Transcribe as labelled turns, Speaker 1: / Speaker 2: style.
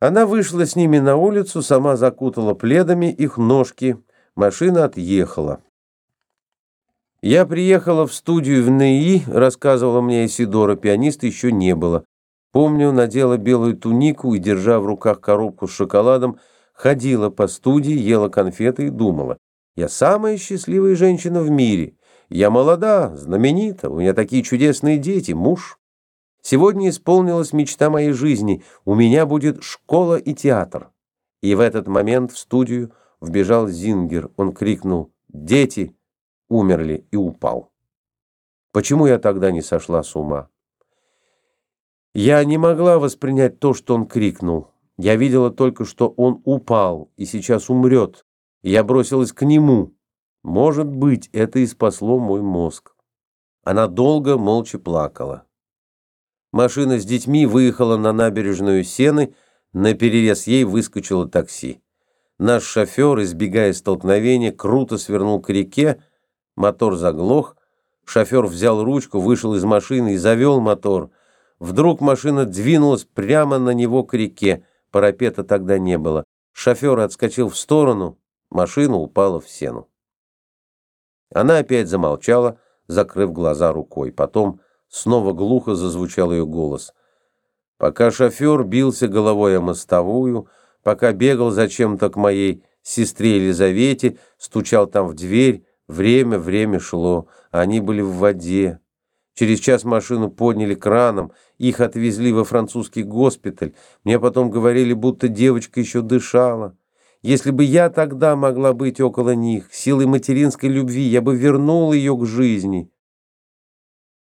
Speaker 1: Она вышла с ними на улицу, сама закутала пледами их ножки. Машина отъехала. Я приехала в студию в НИИ, рассказывала мне Исидора, пианиста еще не было. Помню, надела белую тунику и, держа в руках коробку с шоколадом, ходила по студии, ела конфеты и думала. Я самая счастливая женщина в мире. Я молода, знаменита, у меня такие чудесные дети, муж. Сегодня исполнилась мечта моей жизни. У меня будет школа и театр. И в этот момент в студию вбежал Зингер. Он крикнул «Дети!» умерли и упал. Почему я тогда не сошла с ума? Я не могла воспринять то, что он крикнул. Я видела только, что он упал и сейчас умрет. Я бросилась к нему. Может быть, это и спасло мой мозг. Она долго молча плакала. Машина с детьми выехала на набережную Сены, на перерез ей выскочило такси. Наш шофер, избегая столкновения, круто свернул к реке, мотор заглох, шофер взял ручку, вышел из машины и завел мотор. Вдруг машина двинулась прямо на него к реке, парапета тогда не было. Шофер отскочил в сторону, машина упала в сену. Она опять замолчала, закрыв глаза рукой. Потом Снова глухо зазвучал ее голос. Пока шофер бился головой о мостовую, пока бегал зачем-то к моей сестре Елизавете, стучал там в дверь, время, время шло, они были в воде. Через час машину подняли краном, их отвезли во французский госпиталь. Мне потом говорили, будто девочка еще дышала. Если бы я тогда могла быть около них, силой материнской любви, я бы вернула ее к жизни.